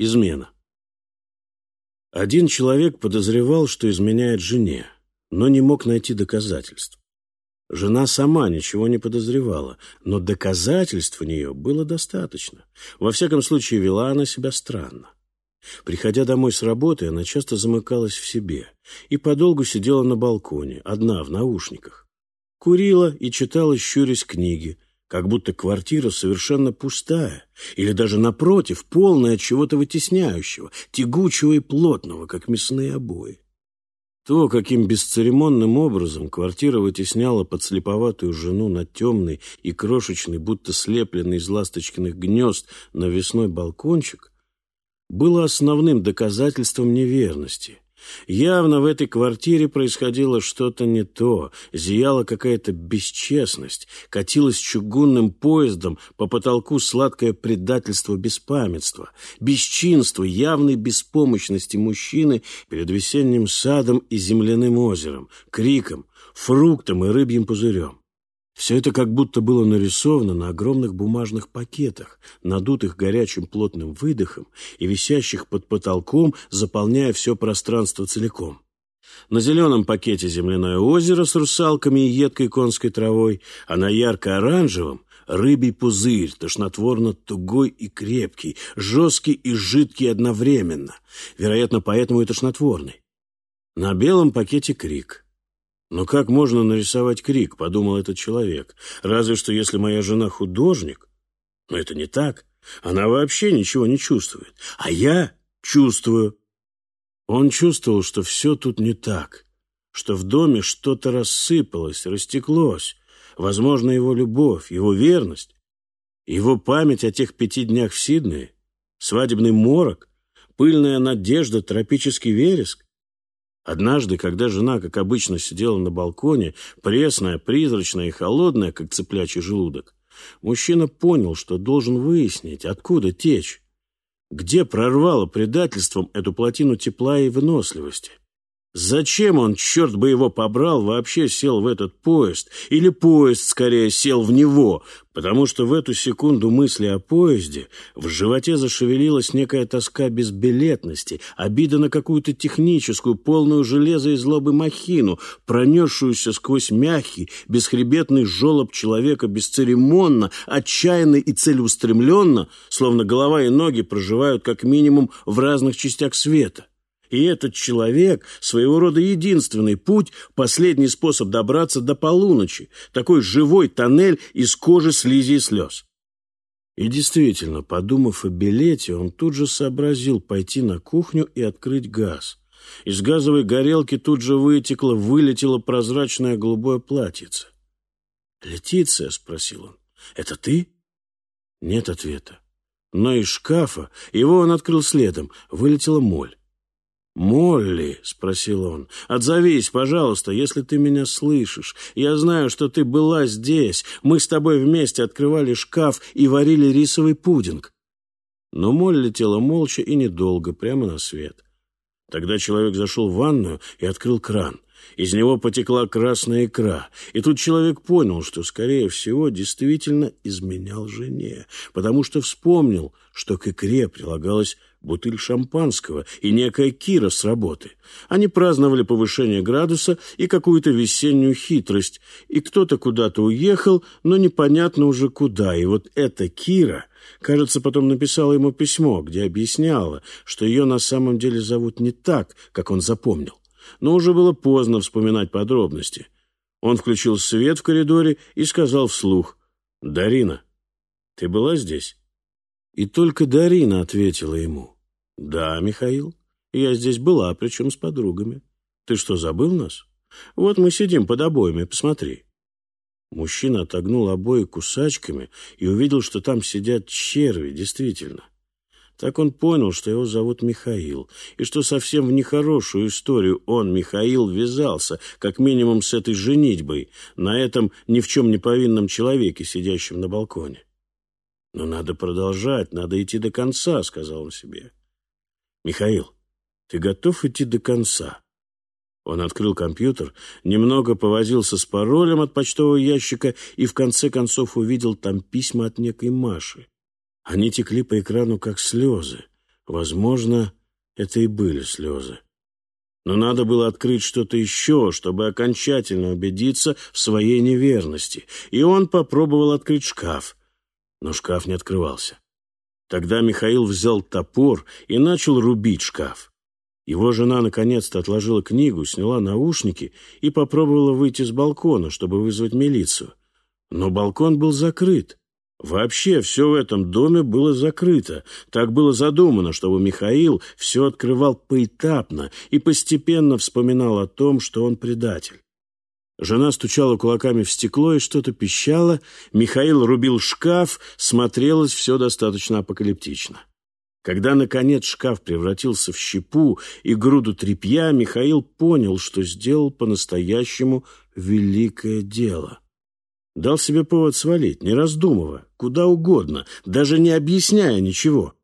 Измена. Один человек подозревал, что изменяет жене, но не мог найти доказательств. Жена сама ничего не подозревала, но доказательств у нее было достаточно. Во всяком случае, вела она себя странно. Приходя домой с работы, она часто замыкалась в себе и подолгу сидела на балконе, одна в наушниках. Курила и читала, щурясь книги, как будто квартира совершенно пустая, или даже напротив, полная чего-то вытесняющего, тягучего и плотного, как мясные обои. То, каким бесцеремонным образом квартира вытесняла подслеповатую жену на темный и крошечный, будто слепленный из ласточкиных гнезд, навесной балкончик, было основным доказательством неверности. Явно в этой квартире происходило что-то не то, зияла какая-то бесчестность, катилась чугунным поездом по потолку сладкое предательство беспамятства, бесчинство явной беспомощности мужчины перед весенним садом и земляным озером, криком, фруктом и рыбьим пузырем. Все это как будто было нарисовано на огромных бумажных пакетах, надутых горячим плотным выдохом и висящих под потолком, заполняя все пространство целиком. На зеленом пакете земляное озеро с русалками и едкой конской травой, а на ярко-оранжевом — рыбий пузырь, тошнотворно тугой и крепкий, жесткий и жидкий одновременно, вероятно, поэтому и тошнотворный. На белом пакете крик — но как можно нарисовать крик, подумал этот человек. Разве что если моя жена художник. Но это не так. Она вообще ничего не чувствует. А я чувствую. Он чувствовал, что все тут не так, что в доме что-то рассыпалось, растеклось. Возможно, его любовь, его верность, его память о тех пяти днях в Сиднее, свадебный морок, пыльная надежда, тропический вереск. Однажды, когда жена, как обычно, сидела на балконе, пресная, призрачная и холодная, как цыплячий желудок, мужчина понял, что должен выяснить, откуда течь, где прорвало предательством эту плотину тепла и выносливости. Зачем он, черт бы его побрал, вообще сел в этот поезд? Или поезд, скорее, сел в него? Потому что в эту секунду мысли о поезде в животе зашевелилась некая тоска безбилетности, обида на какую-то техническую, полную железа и злобы махину, пронесшуюся сквозь мягкий, бесхребетный жолоб человека бесцеремонно, отчаянно и целеустремленно, словно голова и ноги проживают как минимум в разных частях света. И этот человек — своего рода единственный путь, последний способ добраться до полуночи, такой живой тоннель из кожи, слизи и слез. И действительно, подумав о билете, он тут же сообразил пойти на кухню и открыть газ. Из газовой горелки тут же вытекло, вылетело прозрачное голубое платьице. «Летиция?» — спросил он. «Это ты?» Нет ответа. Но из шкафа, его он открыл следом, вылетела моль. «Молли», — спросил он, — «отзовись, пожалуйста, если ты меня слышишь. Я знаю, что ты была здесь. Мы с тобой вместе открывали шкаф и варили рисовый пудинг». Но Молли летела молча и недолго, прямо на свет. Тогда человек зашел в ванную и открыл кран. Из него потекла красная икра, и тут человек понял, что, скорее всего, действительно изменял жене, потому что вспомнил, что к икре прилагалась бутыль шампанского и некая Кира с работы. Они праздновали повышение градуса и какую-то весеннюю хитрость, и кто-то куда-то уехал, но непонятно уже куда, и вот эта Кира, кажется, потом написала ему письмо, где объясняла, что ее на самом деле зовут не так, как он запомнил. Но уже было поздно вспоминать подробности. Он включил свет в коридоре и сказал вслух, «Дарина, ты была здесь?» И только Дарина ответила ему. «Да, Михаил, я здесь была, причем с подругами. Ты что, забыл нас? Вот мы сидим под обоями, посмотри». Мужчина отогнул обои кусачками и увидел, что там сидят черви, действительно. Так он понял, что его зовут Михаил, и что совсем в нехорошую историю он, Михаил, ввязался, как минимум с этой женитьбой, на этом ни в чем не повинном человеке, сидящем на балконе. «Но надо продолжать, надо идти до конца», — сказал он себе. «Михаил, ты готов идти до конца?» Он открыл компьютер, немного повозился с паролем от почтового ящика и в конце концов увидел там письма от некой Маши. Они текли по экрану, как слезы. Возможно, это и были слезы. Но надо было открыть что-то еще, чтобы окончательно убедиться в своей неверности. И он попробовал открыть шкаф. Но шкаф не открывался. Тогда Михаил взял топор и начал рубить шкаф. Его жена наконец-то отложила книгу, сняла наушники и попробовала выйти с балкона, чтобы вызвать милицию. Но балкон был закрыт. Вообще все в этом доме было закрыто. Так было задумано, чтобы Михаил все открывал поэтапно и постепенно вспоминал о том, что он предатель. Жена стучала кулаками в стекло и что-то пищала. Михаил рубил шкаф, смотрелось все достаточно апокалиптично. Когда, наконец, шкаф превратился в щепу и груду тряпья, Михаил понял, что сделал по-настоящему великое дело. Дал себе повод свалить, не раздумывая, куда угодно, даже не объясняя ничего.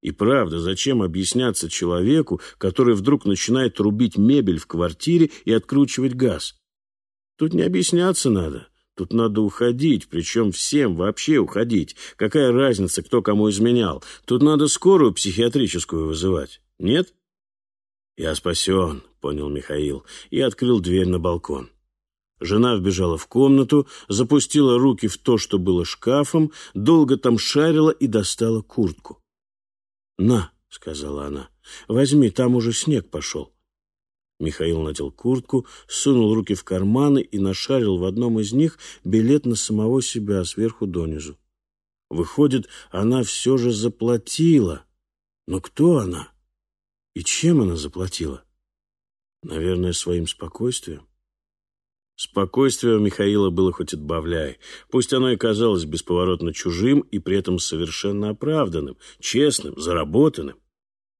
И правда, зачем объясняться человеку, который вдруг начинает рубить мебель в квартире и откручивать газ? Тут не объясняться надо. Тут надо уходить, причем всем вообще уходить. Какая разница, кто кому изменял? Тут надо скорую психиатрическую вызывать. Нет? Я спасен, понял Михаил, и открыл дверь на балкон. Жена вбежала в комнату, запустила руки в то, что было шкафом, долго там шарила и достала куртку. «На», — сказала она, — «возьми, там уже снег пошел». Михаил надел куртку, сунул руки в карманы и нашарил в одном из них билет на самого себя сверху донизу. Выходит, она все же заплатила. Но кто она? И чем она заплатила? Наверное, своим спокойствием. Спокойствие у Михаила было хоть отбавляй. Пусть оно и казалось бесповоротно чужим и при этом совершенно оправданным, честным, заработанным.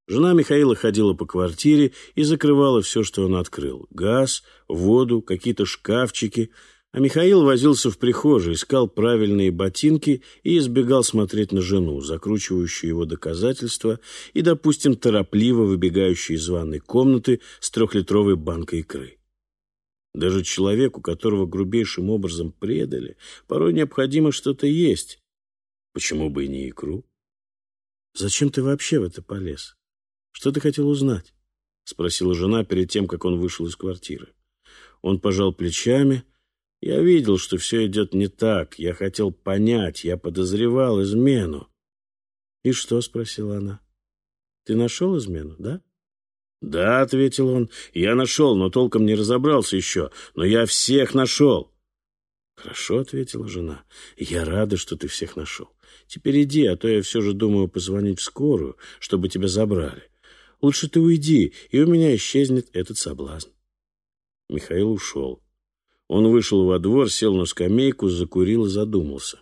Жена Михаила ходила по квартире и закрывала все, что он открыл. Газ, воду, какие-то шкафчики. А Михаил возился в прихожей, искал правильные ботинки и избегал смотреть на жену, закручивающую его доказательства и, допустим, торопливо выбегающую из ванной комнаты с трехлитровой банкой икры. Даже человеку, которого грубейшим образом предали, порой необходимо что-то есть. Почему бы и не икру? Зачем ты вообще в это полез? «Что ты хотел узнать?» — спросила жена перед тем, как он вышел из квартиры. Он пожал плечами. «Я видел, что все идет не так. Я хотел понять. Я подозревал измену». «И что?» — спросила она. «Ты нашел измену, да?» «Да», — ответил он, — «я нашел, но толком не разобрался еще. Но я всех нашел». «Хорошо», — ответила жена, — «я рада, что ты всех нашел. Теперь иди, а то я все же думаю позвонить в скорую, чтобы тебя забрали. Лучше ты уйди, и у меня исчезнет этот соблазн. Михаил ушел. Он вышел во двор, сел на скамейку, закурил и задумался.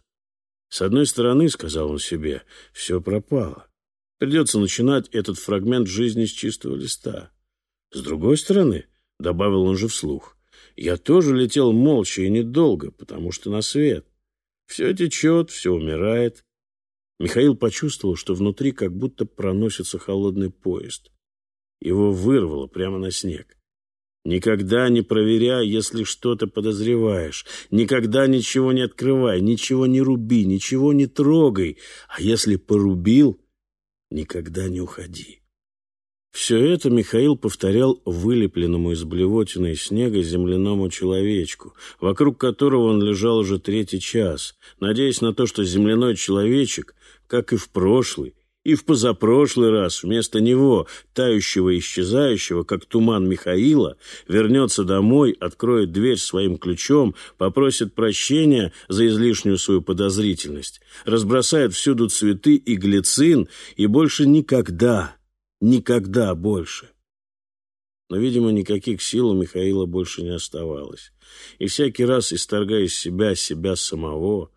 С одной стороны, сказал он себе, все пропало. Придется начинать этот фрагмент жизни с чистого листа. С другой стороны, добавил он же вслух, я тоже летел молча и недолго, потому что на свет. Все течет, все умирает, Михаил почувствовал, что внутри как будто проносится холодный поезд. Его вырвало прямо на снег. Никогда не проверяй, если что-то подозреваешь. Никогда ничего не открывай, ничего не руби, ничего не трогай. А если порубил, никогда не уходи. Все это Михаил повторял вылепленному из блевотины и снега земляному человечку, вокруг которого он лежал уже третий час, надеясь на то, что земляной человечек, как и в прошлый, и в позапрошлый раз вместо него, тающего и исчезающего, как туман Михаила, вернется домой, откроет дверь своим ключом, попросит прощения за излишнюю свою подозрительность, разбросает всюду цветы и глицин и больше никогда Никогда больше. Но, видимо, никаких сил у Михаила больше не оставалось. И всякий раз, исторгая из себя себя самого,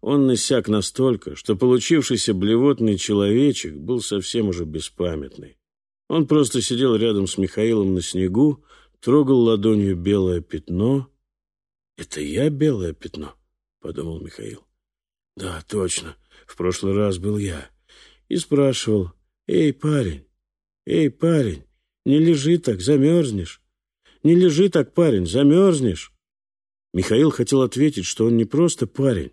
он насяк настолько, что получившийся блевотный человечек был совсем уже беспамятный. Он просто сидел рядом с Михаилом на снегу, трогал ладонью белое пятно. «Это я белое пятно?» — подумал Михаил. «Да, точно, в прошлый раз был я». И спрашивал, «Эй, парень, «Эй, парень, не лежи так, замерзнешь. Не лежи так, парень, замерзнешь». Михаил хотел ответить, что он не просто парень,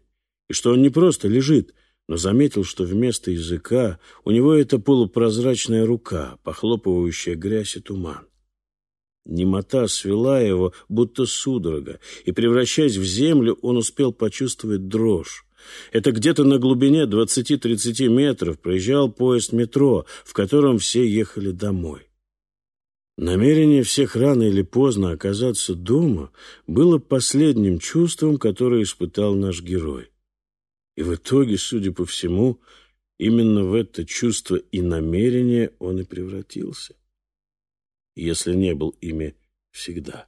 и что он не просто лежит, но заметил, что вместо языка у него это полупрозрачная рука, похлопывающая грязь и туман. Немота свела его, будто судорога, и, превращаясь в землю, он успел почувствовать дрожь. Это где-то на глубине 20-30 метров проезжал поезд метро, в котором все ехали домой. Намерение всех рано или поздно оказаться дома было последним чувством, которое испытал наш герой. И в итоге, судя по всему, именно в это чувство и намерение он и превратился, если не был ими всегда.